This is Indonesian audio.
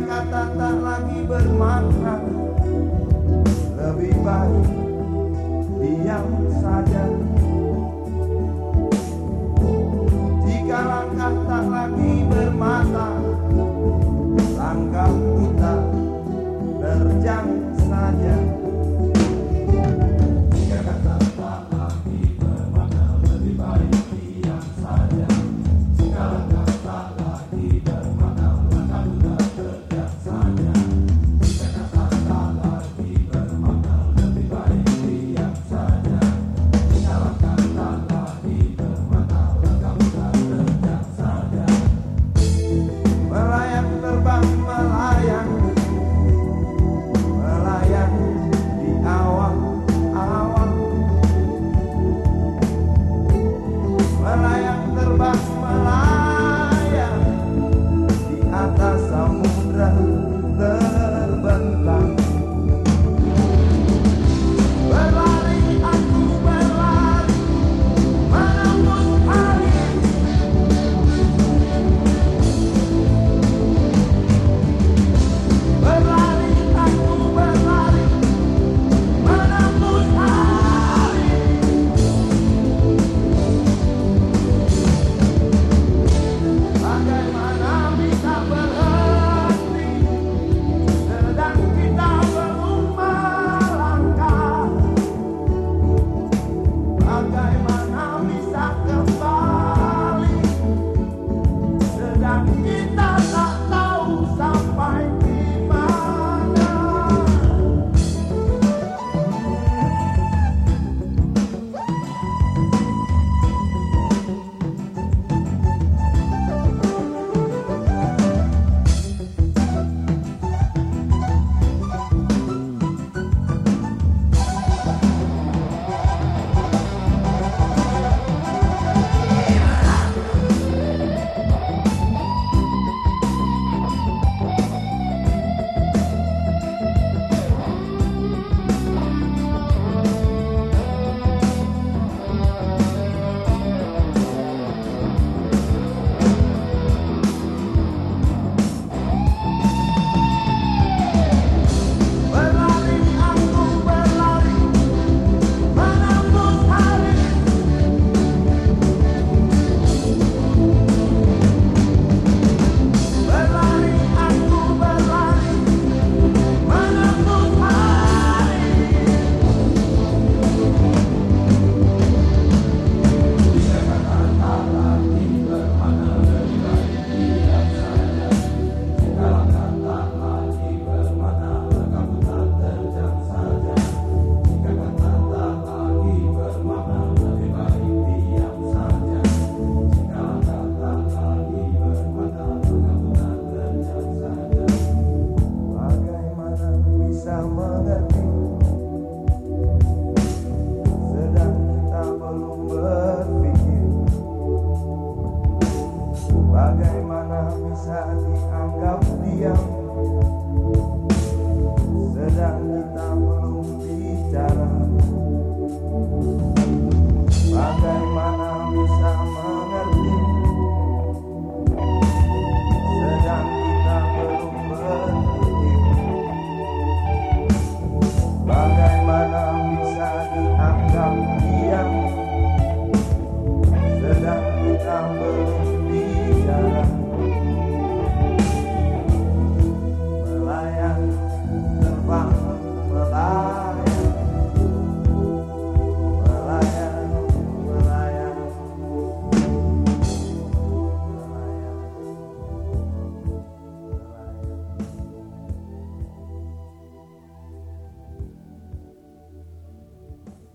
kata tak lagi bermakna. Lebih baik diam saja. around